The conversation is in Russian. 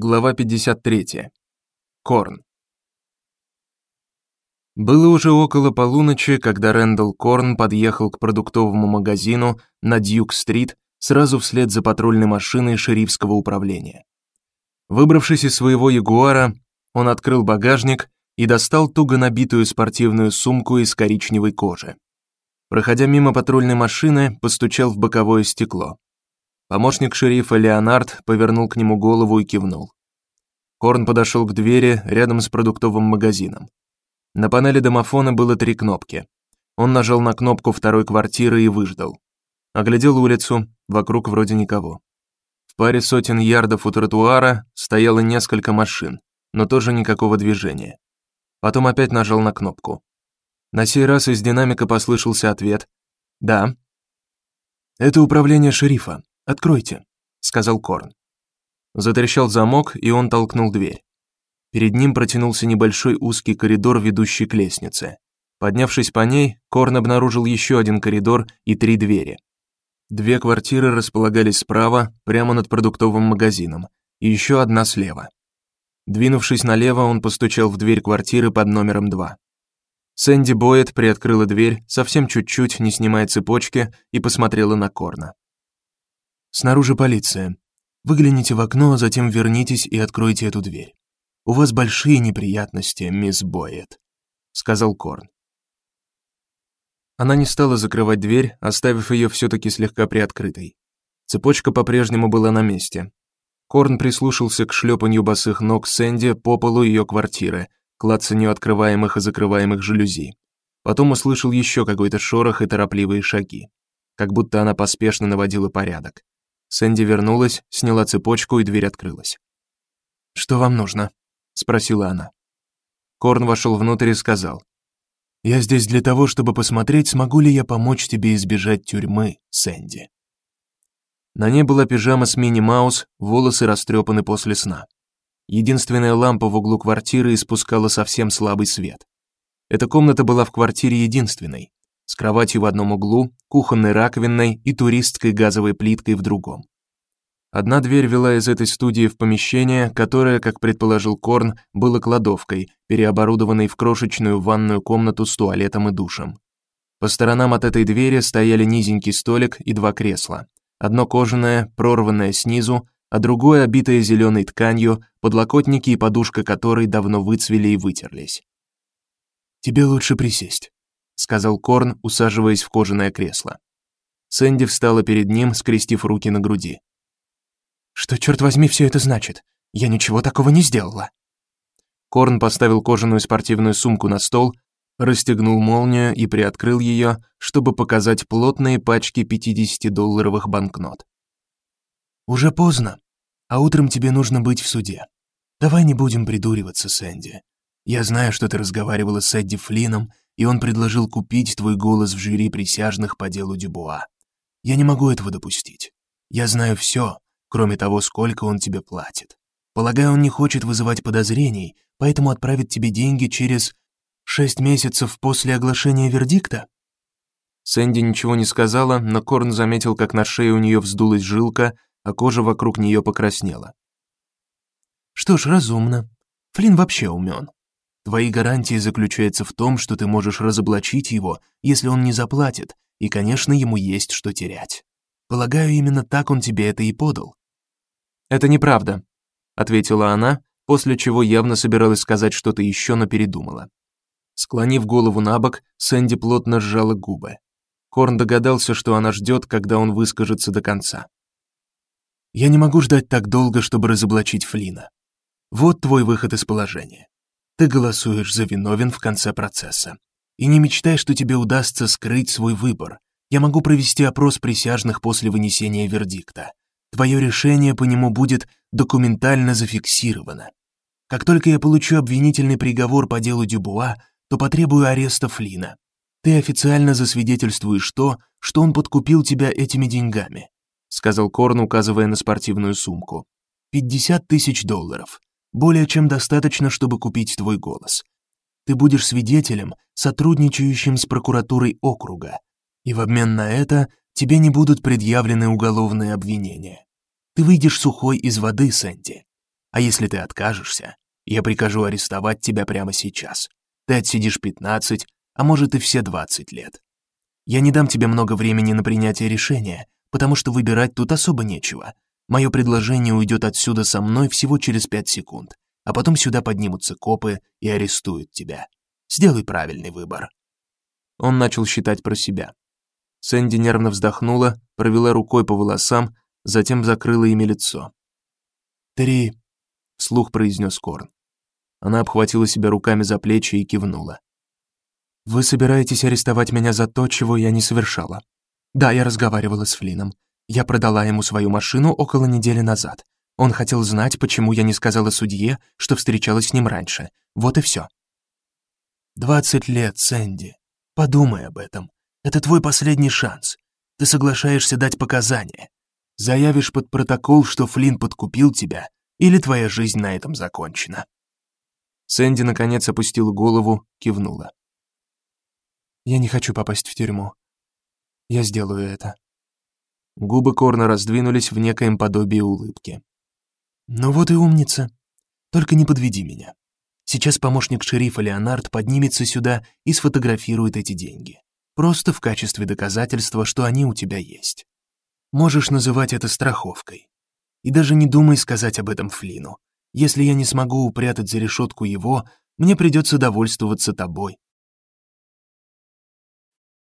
Глава 53. Корн. Было уже около полуночи, когда Рэндалл Корн подъехал к продуктовому магазину на Дьюк-стрит сразу вслед за патрульной машиной шерифского управления. Выбравшись из своего Ягуара, он открыл багажник и достал туго набитую спортивную сумку из коричневой кожи. Проходя мимо патрульной машины, постучал в боковое стекло. Помощник шерифа Леонард повернул к нему голову и кивнул. Корн подошел к двери рядом с продуктовым магазином. На панели домофона было три кнопки. Он нажал на кнопку второй квартиры и выждал. Оглядел улицу, вокруг вроде никого. В паре сотен ярдов у тротуара стояло несколько машин, но тоже никакого движения. Потом опять нажал на кнопку. На сей раз из динамика послышался ответ: "Да". Это управление шерифа. Откройте, сказал Корн. Затрещал замок, и он толкнул дверь. Перед ним протянулся небольшой узкий коридор, ведущий к лестнице. Поднявшись по ней, Корн обнаружил еще один коридор и три двери. Две квартиры располагались справа, прямо над продуктовым магазином, и еще одна слева. Двинувшись налево, он постучал в дверь квартиры под номером 2. Сэнди Бойет приоткрыла дверь, совсем чуть-чуть, не снимая цепочки, и посмотрела на Корна. Снаружи полиция. Выгляните в окно, а затем вернитесь и откройте эту дверь. У вас большие неприятности, мисс Бойет, сказал Корн. Она не стала закрывать дверь, оставив ее все таки слегка приоткрытой. Цепочка по-прежнему была на месте. Корн прислушался к шлепанью босых ног Сэнди по полу ее квартиры, клацанью открываемых и закрываемых жалюзи. Потом услышал еще какой-то шорох и торопливые шаги, как будто она поспешно наводила порядок. Сэнди вернулась, сняла цепочку, и дверь открылась. Что вам нужно? спросила она. Корн вошел внутрь и сказал: "Я здесь для того, чтобы посмотреть, смогу ли я помочь тебе избежать тюрьмы, Сэнди". На ней была пижама с Мини Маус, волосы растрепаны после сна. Единственная лампа в углу квартиры испускала совсем слабый свет. Эта комната была в квартире единственной с кроватью в одном углу, кухонной раковиной и туристской газовой плиткой в другом. Одна дверь вела из этой студии в помещение, которое, как предположил Корн, было кладовкой, переоборудованной в крошечную ванную комнату с туалетом и душем. По сторонам от этой двери стояли низенький столик и два кресла. Одно кожаное, прорванное снизу, а другое обитое зеленой тканью, подлокотники и подушка которой давно выцвели и вытерлись. Тебе лучше присесть, сказал Корн, усаживаясь в кожаное кресло. Сэнди встала перед ним, скрестив руки на груди. Что черт возьми все это значит? Я ничего такого не сделала. Корн поставил кожаную спортивную сумку на стол, расстегнул молнию и приоткрыл ее, чтобы показать плотные пачки 50-долларовых банкнот. Уже поздно, а утром тебе нужно быть в суде. Давай не будем придуриваться, Сэнди. Я знаю, что ты разговаривала с Эдди Флином и он предложил купить твой голос в жюри присяжных по делу Дюбуа. Я не могу этого допустить. Я знаю все, кроме того, сколько он тебе платит. Полагаю, он не хочет вызывать подозрений, поэтому отправит тебе деньги через шесть месяцев после оглашения вердикта. Сэнди ничего не сказала, но Корн заметил, как на шее у нее вздулась жилка, а кожа вокруг нее покраснела. Что ж, разумно. Флин вообще умен. Твои гарантии заключаются в том, что ты можешь разоблачить его, если он не заплатит, и, конечно, ему есть что терять. Полагаю, именно так он тебе это и подал. Это неправда, ответила она, после чего явно собиралась сказать что-то еще, но передумала. Склонив голову набок, Сэнди плотно сжала губы. Корн догадался, что она ждет, когда он выскажется до конца. Я не могу ждать так долго, чтобы разоблачить Флина. Вот твой выход из положения. Ты голосуешь за виновен в конце процесса. И не мечтай, что тебе удастся скрыть свой выбор. Я могу провести опрос присяжных после вынесения вердикта. Твое решение по нему будет документально зафиксировано. Как только я получу обвинительный приговор по делу Дюбуа, то потребую ареста Флина. Ты официально засвидетельствуешь то, что он подкупил тебя этими деньгами, сказал Корн, указывая на спортивную сумку. Пятьдесят тысяч долларов более чем достаточно, чтобы купить твой голос. Ты будешь свидетелем, сотрудничающим с прокуратурой округа, и в обмен на это тебе не будут предъявлены уголовные обвинения. Ты выйдешь сухой из воды, Сэнди. А если ты откажешься, я прикажу арестовать тебя прямо сейчас. Ты отсидишь 15, а может и все 20 лет. Я не дам тебе много времени на принятие решения, потому что выбирать тут особо нечего. Мое предложение уйдет отсюда со мной всего через пять секунд, а потом сюда поднимутся копы и арестуют тебя. Сделай правильный выбор. Он начал считать про себя. Сэнди нервно вздохнула, провела рукой по волосам, затем закрыла ими лицо. «Три», — вслух произнес Корн. Она обхватила себя руками за плечи и кивнула. «Вы собираетесь арестовать меня за то, чего я не совершала?» «Да, я разговаривала с Флином. Я продала ему свою машину около недели назад. Он хотел знать, почему я не сказала судье, что встречалась с ним раньше. Вот и все. «Двадцать лет, Сэнди. Подумай об этом. Это твой последний шанс. Ты соглашаешься дать показания. Заявишь под протокол, что Флинн подкупил тебя, или твоя жизнь на этом закончена». Сэнди наконец опустила голову, кивнула. «Я не хочу попасть в тюрьму. Я сделаю это». Губы Корна раздвинулись в некоем подобии улыбки. «Ну вот и умница. Только не подведи меня. Сейчас помощник шерифа Леонард поднимется сюда и сфотографирует эти деньги. Просто в качестве доказательства, что они у тебя есть. Можешь называть это страховкой. И даже не думай сказать об этом Флину. Если я не смогу упрятать за решетку его, мне придется довольствоваться тобой.